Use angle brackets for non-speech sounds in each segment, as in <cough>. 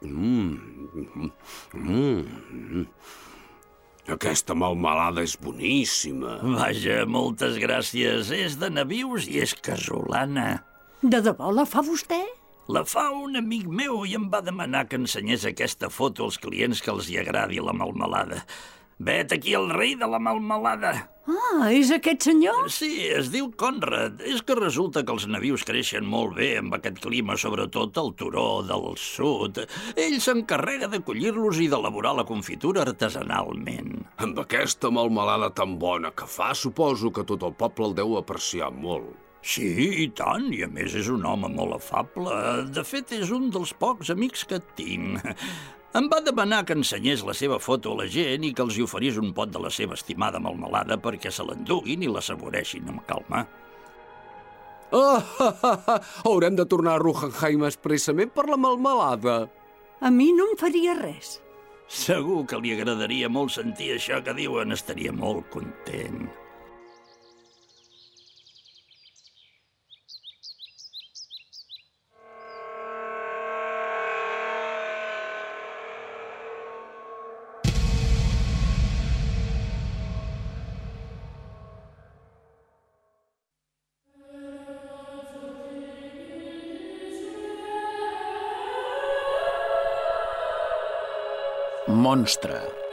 Mm. Mm. Aquesta malmelada és boníssima. Vaja, moltes gràcies. És de navius i és casolana. De debò la fa vostè? La fa un amic meu i em va demanar que ensenyés aquesta foto als clients que els hi agradi la malmelada. Vet aquí el rei de la malmelada. Ah, és aquest senyor? Sí, es diu Conrad. És que resulta que els navius creixen molt bé amb aquest clima, sobretot al turó del sud. Ell s'encarrega de collir-los i d'elaborar la confitura artesanalment. Amb aquesta malmelada tan bona que fa, suposo que tot el poble el deu apreciar molt. Sí, i tant, i a més és un home molt afable. De fet, és un dels pocs amics que tinc. Em va demanar que ensenyés la seva foto a la gent i que els hi oferís un pot de la seva estimada malmelada perquè se l'enduguin i la saboreixin amb calma. Ah, ah, ah, ah. Haurem de tornar a Ruhenheim expressament per la malmelada. A mi no em faria res. Segur que li agradaria molt sentir això que diuen. Estaria molt content. Monstre.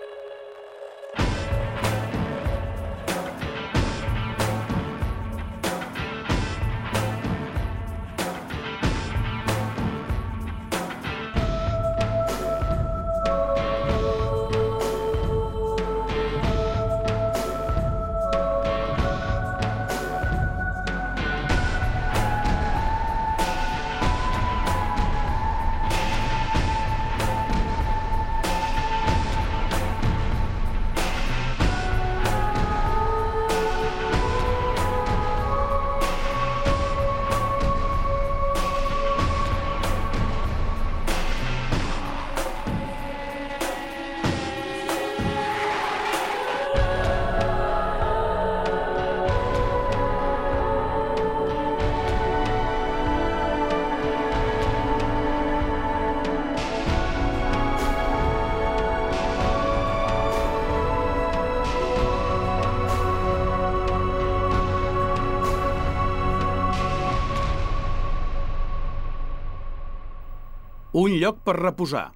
Un lloc per reposar.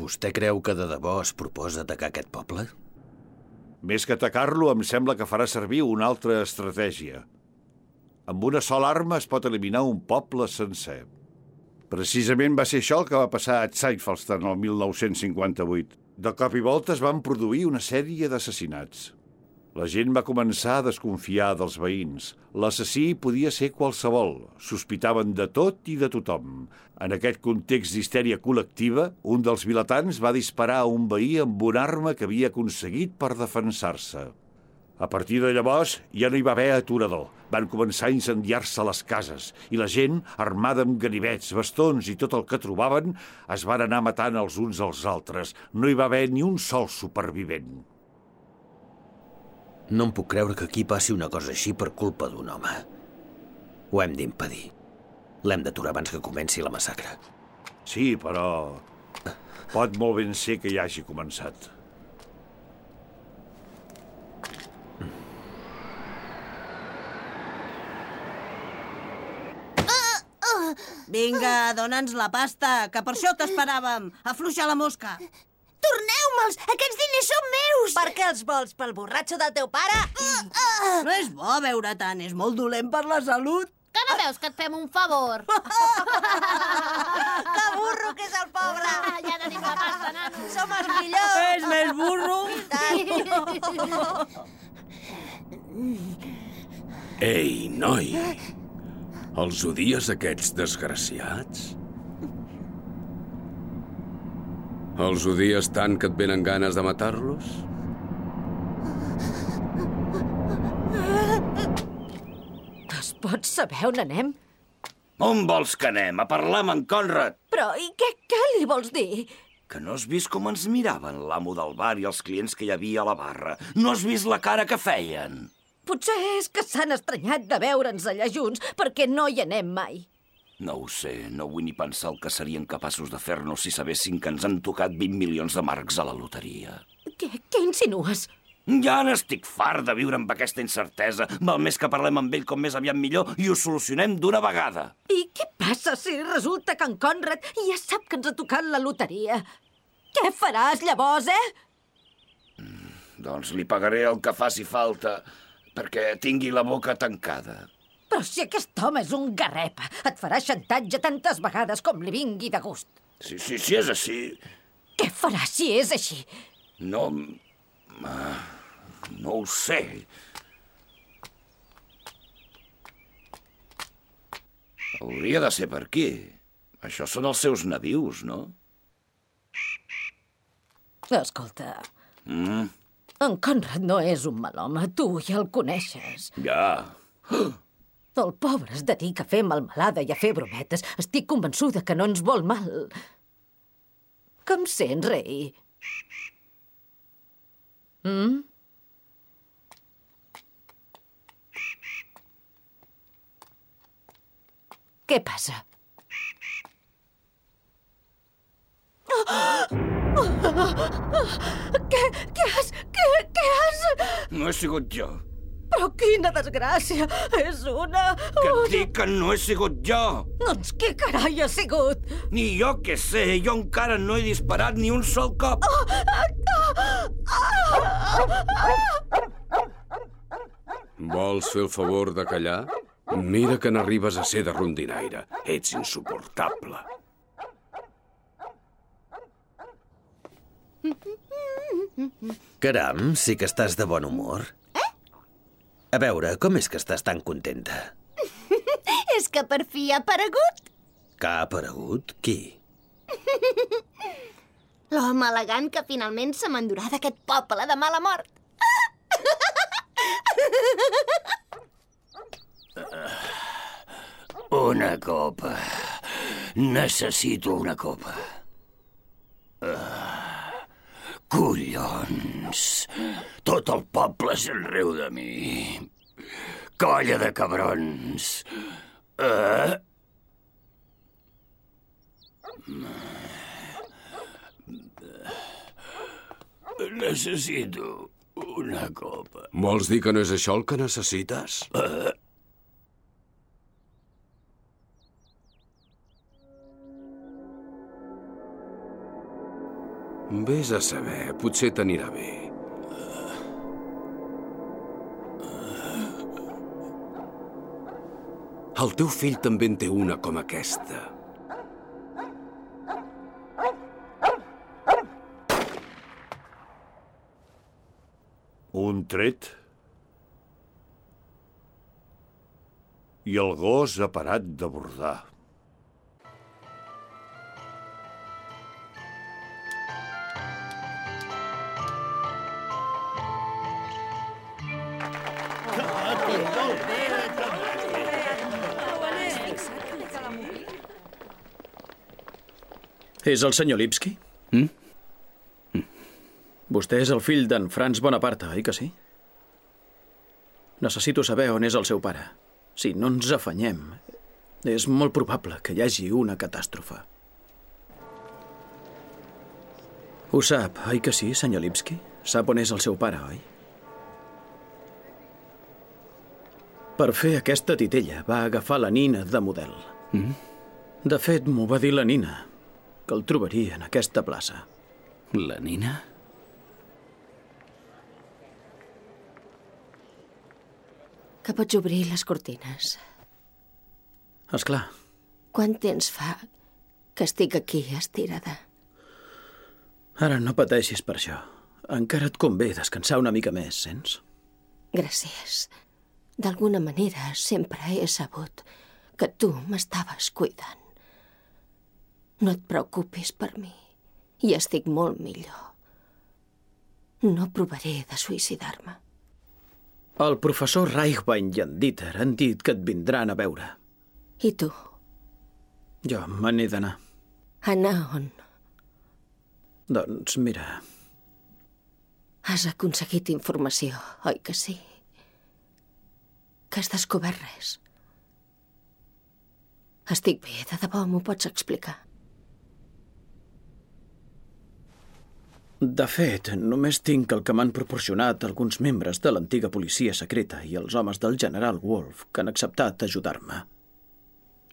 Vostè creu que de debò es proposa atacar aquest poble? Més que atacar-lo, em sembla que farà servir una altra estratègia. Amb una sola arma es pot eliminar un poble sencer. Precisament va ser això el que va passar a Zeitfelsten el 1958. De cop i volta es van produir una sèrie d'assassinats. La gent va començar a desconfiar dels veïns. L'assassí podia ser qualsevol. Sospitaven de tot i de tothom. En aquest context d'histèria col·lectiva, un dels vilatans va disparar a un veí amb una arma que havia aconseguit per defensar-se. A partir de llavors ja no hi va haver aturador. Van començar a incendiar-se les cases i la gent, armada amb ganivets, bastons i tot el que trobaven, es van anar matant els uns als altres. No hi va haver ni un sol supervivent. No em puc creure que aquí passi una cosa així per culpa d'un home. Ho hem d'impedir. L'hem d'aturar abans que comenci la massacre. Sí, però pot molt ben ser que ja hagi començat. Vinga, dona'ns la pasta, que per això t'esperàvem. Afluixa la mosca. Torneu-me'ls! Aquests diners són meus! Per què els vols? Pel borratxo del teu pare? No és bo beure tant, és molt dolent per la salut. Que no veus que et fem un favor? <laughs> Que burro que és el pobre! Ah, ja tenim la pasta, nano. Som els millors! És més burro? Ei, noi! Els odies, aquests desgraciats? Els odies tant que et venen ganes de matar-los? Es pot saber on anem? On vols que anem? A parlar amb en Conrad. Però i què, què li vols dir? Que no has vist com ens miraven l'amo del bar i els clients que hi havia a la barra? No has vist la cara que feien? Potser és que s'han estranyat de veure'ns allà junts perquè no hi anem mai. No ho sé, no vull ni pensar el que serien capaços de fer-nos si sabessin que ens han tocat 20 milions de marcs a la loteria. Què, què insinues? Ja n'estic fart de viure amb aquesta incertesa. Val més que parlem amb ell com més aviat millor i ho solucionem d'una vegada. I què passa si resulta que en Conrad ja sap que ens ha tocat la loteria? Què faràs llavors, eh? Doncs li pagaré el que faci falta perquè tingui la boca tancada. Però si aquest home és un garrepa, et farà xantatge tantes vegades com li vingui de gust. Si, si, si és així, Què farà si és així? no... ah, No ho sé. Hauria de ser per aquí. Això són els seus nadius, no? Escolta, Mm, en Conrad no és un mal home, tu ja el coneixes. ja. El pobre es dedica a fer malmelada i a fer brometes. Estic convençuda que no ens vol mal. Que em sents, rei? Mm? Què passa? Què, què has... Què, què has... No he sigut jo. Però quina desgràcia! És una... Que et dic que no he sigut jo. Doncs què carai ha sigut? Ni jo què sé, jo encara no he disparat ni un sol cop. Vols fer el favor de callar? Mira que n'arribes a ser de rondinaire. Ets insuportable. Caram, sí que estàs de bon humor. A veure, com és que estàs tan contenta? <laughs> És que per fi ha aparegut. Que ha aparegut? Qui? <laughs> L'home elegant que finalment se m'endurà d'aquest poble de mala mort. <laughs> Una copa. Necessito una copa. Ah, collons. Tot el poble se'n riu de mi. Colla de cabrons. Ah. Necessito una copa. Vols dir que no és això el que necessites? Vés a saber, potser t'anirà bé. El teu fill també en té una com aquesta. Un tret. I el gos ha parat de És el senyor Lipski? Mm? Vostè és el fill d'en Franz Bonaparte, oi que sí? Necessito saber on és el seu pare. Si no ens afanyem, és molt probable que hi hagi una catàstrofe. Ho sap, oi que sí, senyor Lipski? Sap on és el seu pare, oi? Per fer aquesta titella va agafar la Nina de model. Mm? De fet, m'ho va dir la Nina, que el trobaria en aquesta plaça. La Nina? Que pots obrir les cortines. És clar. Quant temps fa que estic aquí estirada? Ara no pateixis per això. Encara et convé descansar una mica més, sents? Gràcies. D'alguna manera sempre he sabut que tu m'estaves cuidant. No et preocupis per mi. I estic molt millor. No provaré de suïcidar-me. El professor Reichwein i en Dieter han dit que et vindran a veure. I tu? Jo me n'he d'anar. Anar on? Doncs mira, Has aconseguit informació, oi que sí? que has descobert res. Estic bé, de debò, m'ho pots explicar? De fet, només tinc el que m'han proporcionat alguns membres de l'antiga policia secreta i els homes del general Wolf que han acceptat ajudar-me.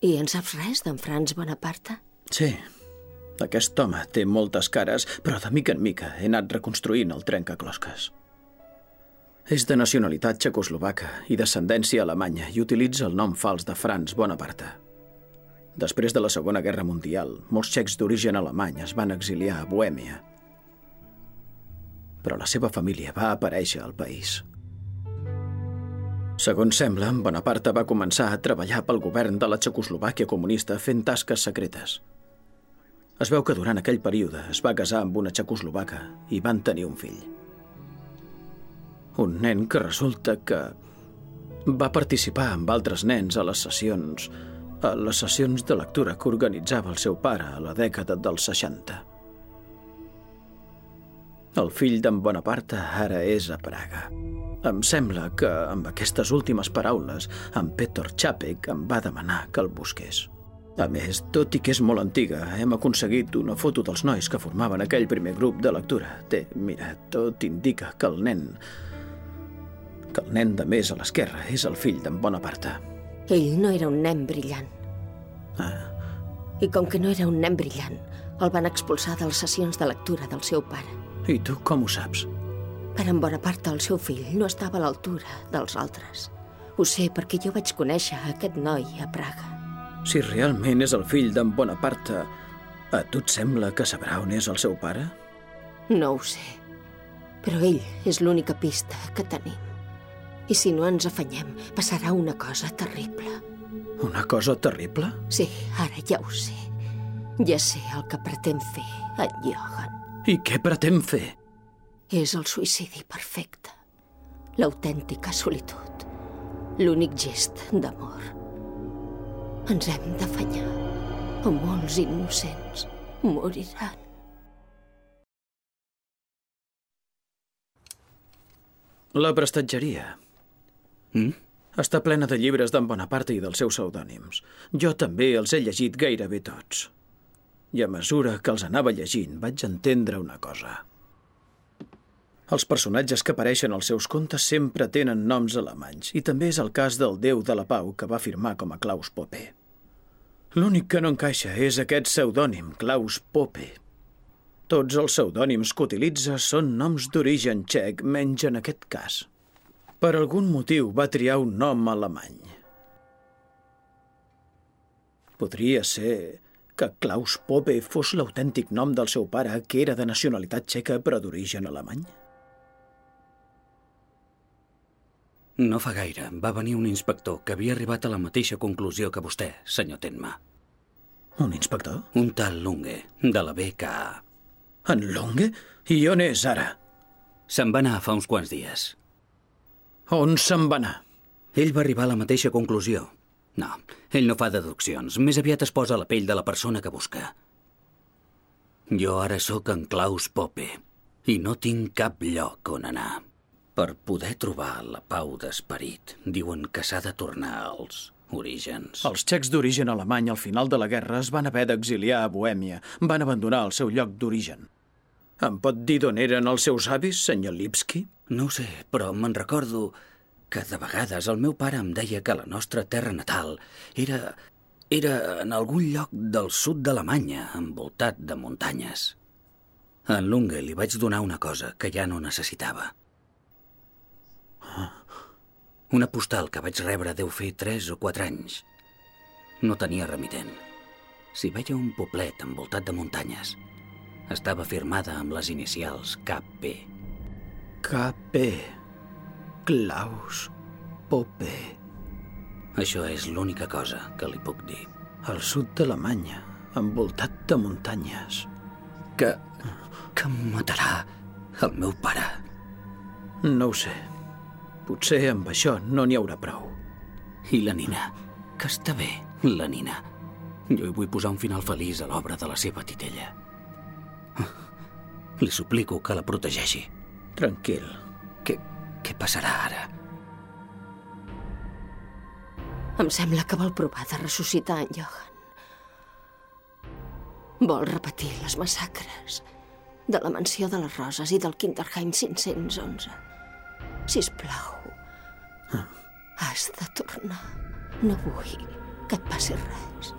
I en saps res d'en Franz Bonaparte? Sí, aquest home té moltes cares, però de mica en mica he anat reconstruint el trencaclosques. És de nacionalitat txecoslovaca i descendència alemanya i utilitza el nom fals de Franz Bonaparte. Després de la Segona Guerra Mundial, molts txecs d'origen alemany es van exiliar a Bohèmia. Però la seva família va aparèixer al país. Segons sembla, Bonaparte va començar a treballar pel govern de la Txecoslovàquia comunista fent tasques secretes. Es veu que durant aquell període es va casar amb una txecoslovaca i van tenir un fill. Un nen que resulta que va participar amb altres nens a les sessions a les sessions de lectura que organitzava el seu pare a la dècada dels 60. El fill d'en Bonaparte ara és a Praga. Em sembla que, amb aquestes últimes paraules, en Peter Chapek em va demanar que el busqués. A més, tot i que és molt antiga, hem aconseguit una foto dels nois que formaven aquell primer grup de lectura. Té, mira, tot indica que el nen... que el nen de més a l'esquerra és el fill d'en Bonaparte. Ell no era un nen brillant. Ah. I com que no era un nen brillant, el van expulsar de les sessions de lectura del seu pare. I tu com ho saps? Per en bona part, el seu fill no estava a l'altura dels altres. Ho sé perquè jo vaig conèixer aquest noi a Praga. Si realment és el fill d'en Bonaparte, a tu et sembla que sabrà on és el seu pare? No ho sé, però ell és l'única pista que tenim. I si no ens afanyem, passarà una cosa terrible. Una cosa terrible? Sí, ara ja ho sé. Ja sé el que pretén fer en Johan. I què pretén fer? És el suïcidi perfecte. L'autèntica solitud. L'únic gest d'amor. Ens hem d'afanyar. O molts innocents moriran. La prestatgeria. Mm? Està plena de llibres d'en Bonaparte i dels seus pseudònims. Jo també els he llegit gairebé tots. I a mesura que els anava llegint, vaig entendre una cosa. Els personatges que apareixen als seus contes sempre tenen noms alemanys, i també és el cas del déu de la pau que va firmar com a Klaus Pope. L'únic que no encaixa és aquest pseudònim, Klaus Pope. Tots els pseudònims que utilitza són noms d'origen txec, menys en aquest cas. Per algun motiu va triar un nom alemany. Podria ser que Klaus Pope fos l'autèntic nom del seu pare, que era de nacionalitat txeca però d'origen alemany? No fa gaire va venir un inspector que havia arribat a la mateixa conclusió que vostè, senyor Tenma. Un inspector? Un tal Lunge, de la BKA. En Lunge? I on és ara? Se'n va anar fa uns quants dies. On se'n va anar? Ell va arribar a la mateixa conclusió. No, ell no fa deduccions. Més aviat es posa a la pell de la persona que busca. Jo ara sóc en Klaus Pope i no tinc cap lloc on anar. Per poder trobar la pau d'esperit, diuen que s'ha de tornar als orígens. Els txecs d'origen alemany al final de la guerra es van haver d'exiliar a Bohèmia. Van abandonar el seu lloc d'origen. Em pot dir d'on eren els seus avis, senyor Lipski? No ho sé, però me'n recordo que de vegades el meu pare em deia que la nostra terra natal era... era en algun lloc del sud d'Alemanya, envoltat de muntanyes. A en Lunge li vaig donar una cosa que ja no necessitava. Una postal que vaig rebre deu fer 3 o 4 anys. No tenia remitent. Si veia un poblet envoltat de muntanyes, estava firmada amb les inicials KP. KP. Klaus Pope. Això és l'única cosa que li puc dir. Al sud d'Alemanya, envoltat de muntanyes. Que... que em matarà el meu pare. No ho sé. Potser amb això no n'hi haurà prou. I la nina? Que està bé, la nina. Jo hi vull posar un final feliç a l'obra de la seva titella. Li suplico que la protegeixi. Tranquil. Què, passarà ara? Em sembla que vol provar de ressuscitar en Johan. Vol repetir les massacres de la mansió de les Roses i del Kinderheim 511. Sisplau, has de tornar. No vull que et passi res.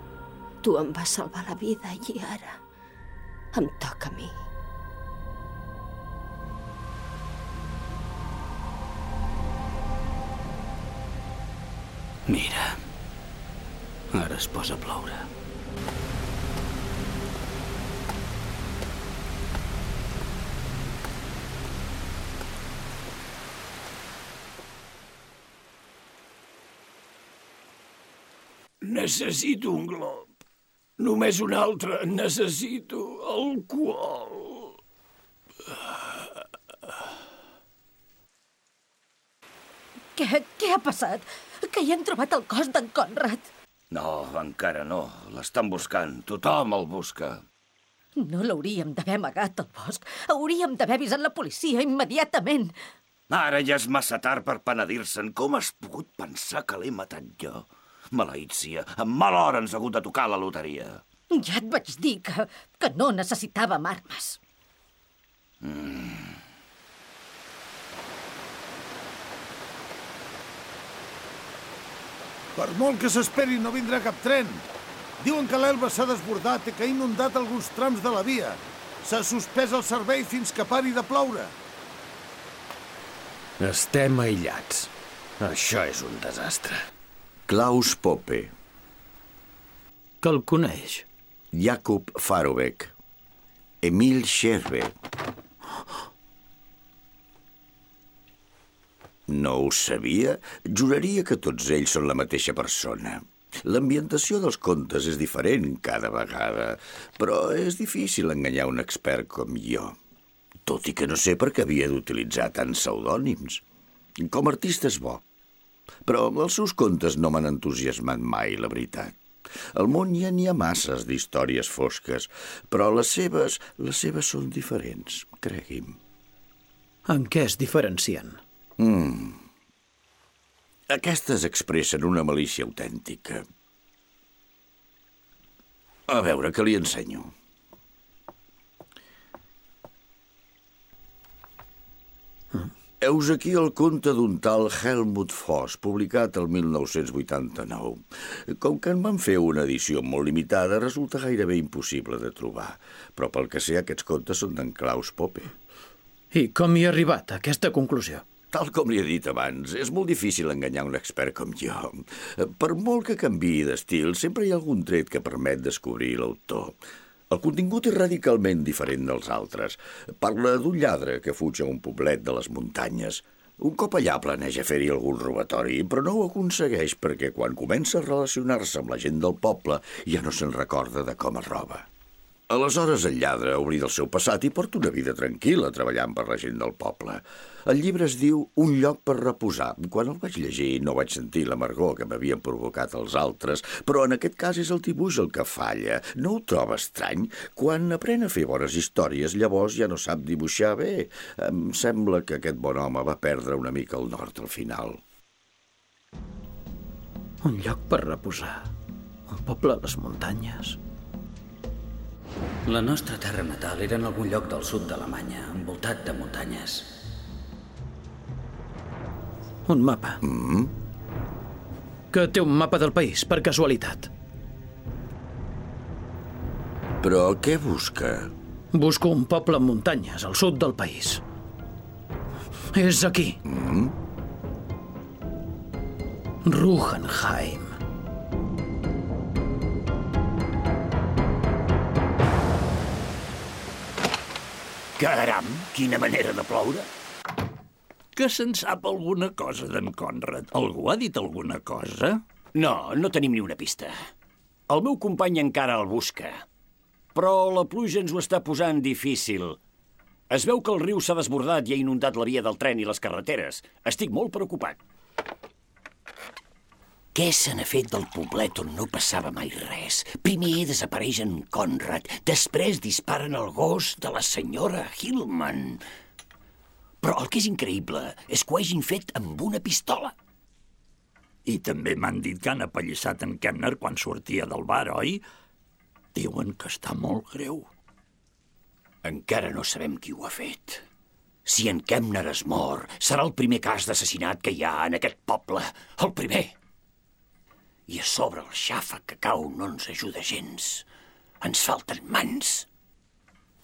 Tu em vas salvar la vida i ara em toca a mi. Mira, ara es posa a ploure. Necessito un glob. Només un altre. Necessito alcohol. Què, què ha passat? Que hi han trobat el cos d'en Conrad. No, encara no. L'estan buscant. Tothom el busca. No l'hauríem d'haver amagat al bosc. Hauríem d'haver avisat la policia immediatament. Ara ja és massa tard per penedir-se'n. Com has pogut pensar que l'he matat jo? Maleïtsia, amb mala hora ens ha hagut de tocar la loteria. Ja et vaig dir que, que no necessitàvem armes. Mm. Per molt que s'esperi, no vindrà cap tren. Diuen que l'Elba s'ha desbordat i que ha inundat alguns trams de la via. S'ha suspès el servei fins que pari de ploure. Estem aïllats. Això és un desastre. Klaus Poppe. Que el coneix? Jakub Farobeck. Emil Scherbe. No ho sabia? Juraria que tots ells són la mateixa persona. L'ambientació dels contes és diferent cada vegada, però és difícil enganyar un expert com jo. Tot i que no sé per què havia d'utilitzar tants pseudònims. Com a artista és bo, però els seus contes no m'han entusiasmat mai, la veritat. Al món ja n'hi ha masses d'històries fosques, però les seves, les seves són diferents, cregui'm. En què es diferencien? Mm. Aquestes expressen una malícia autèntica. A veure, que li ensenyo. Heus aquí el conte d'un tal Helmut Voss, publicat el 1989. Com que en van fer una edició molt limitada, resulta gairebé impossible de trobar. Però pel que sé, aquests contes són d'en Klaus Poppe. I com hi ha arribat, a aquesta conclusió? Tal com li he dit abans, és molt difícil enganyar un expert com jo. Per molt que canviï d'estil, sempre hi ha algun tret que permet descobrir l'autor. El contingut és radicalment diferent dels altres. Parla d'un lladre que fuig a un poblet de les muntanyes. Un cop allà planeja fer-hi algun robatori, però no ho aconsegueix perquè quan comença a relacionar-se amb la gent del poble ja no se'n recorda de com es roba. Aleshores el lladre ha obrit el seu passat i porta una vida tranquil·la treballant per la gent del poble. El llibre es diu Un lloc per reposar. Quan el vaig llegir no vaig sentir l'amargor que m'havien provocat els altres, però en aquest cas és el dibuix el que falla. No ho troba estrany? Quan aprèn a fer bones històries, llavors ja no sap dibuixar bé. Em sembla que aquest bon home va perdre una mica el nord al final. Un lloc per reposar. Un poble a les muntanyes. La nostra terra natal era en algun lloc del sud d'Alemanya, envoltat de muntanyes. Un mapa. Mm -hmm. Que té un mapa del país, per casualitat. Però què busca? Busco un poble amb muntanyes, al sud del país. És aquí. Mm -hmm. Rugenheim. Caram, quina manera de ploure. Que se'n sap alguna cosa d'en Conrad? Algú ha dit alguna cosa? No, no tenim ni una pista. El meu company encara el busca. Però la pluja ens ho està posant difícil. Es veu que el riu s'ha desbordat i ha inundat la via del tren i les carreteres. Estic molt preocupat. Què se n'ha fet del poblet on no passava mai res? Primer desapareix en Conrad, després disparen el gos de la senyora Hillman. Però el que és increïble és que ho hagin fet amb una pistola. I també m'han dit que han apallissat en Kemner quan sortia del bar, oi? Diuen que està molt greu. Encara no sabem qui ho ha fet. Si en Kemner es mor, serà el primer cas d'assassinat que hi ha en aquest poble. El primer. I a sobre el xàfec que cau no ens ajuda gens. Ens falten mans.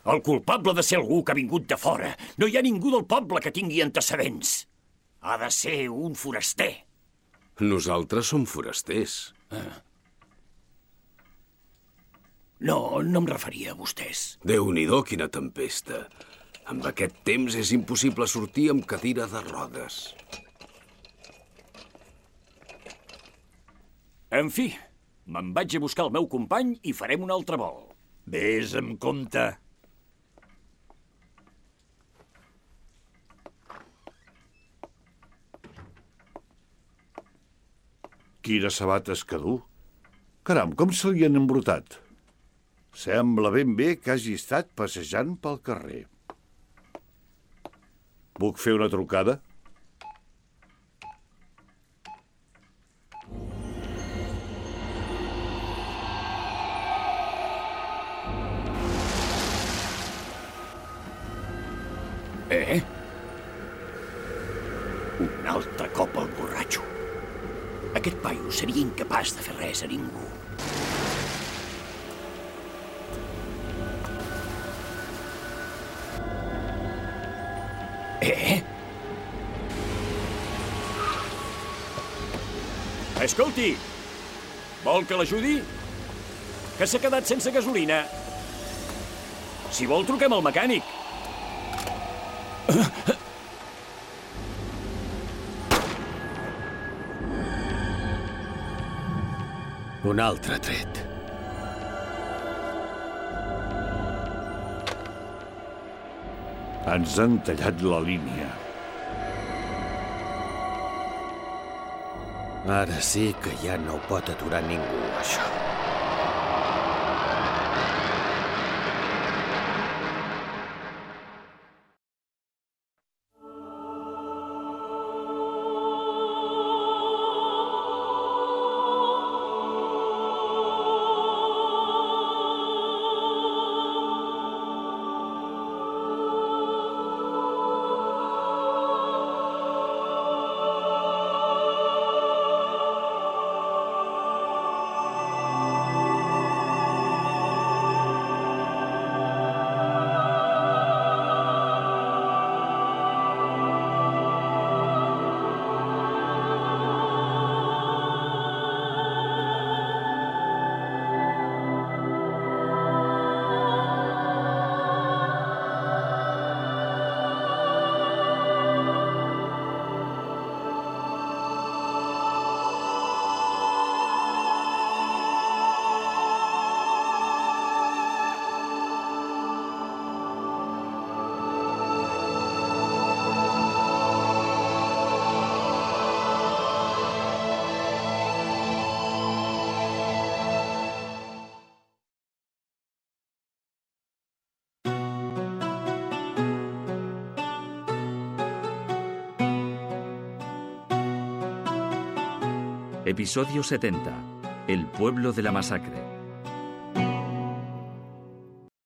El culpable de ser algú que ha vingut de fora. No hi ha ningú del poble que tingui antecedents. Ha de ser un foraster. Nosaltres som forasters. Ah. No, no em referia a vostès. Déu-n'hi-do, quina tempesta. Amb aquest temps és impossible sortir amb cadira de rodes. En fi, me'n vaig a buscar el meu company i farem un altre vol. Ves amb compte. Quines sabates que du. Caram, com se li han embrutat? Sembla ben bé que hagi estat passejant pel carrer. Puc fer una trucada? Eh? Un altre cop al borratxo. Aquest paio seria incapaç de fer res a ningú. Eh? Escolti, vol que l'ajudi? Que s'ha quedat sense gasolina. Si vol, truquem al mecànic. <coughs> Un altre tret. Ens han tallat la línia. Ara sí que ja no pot aturar ningú, això. Episodio 70. El pueblo de la masacre.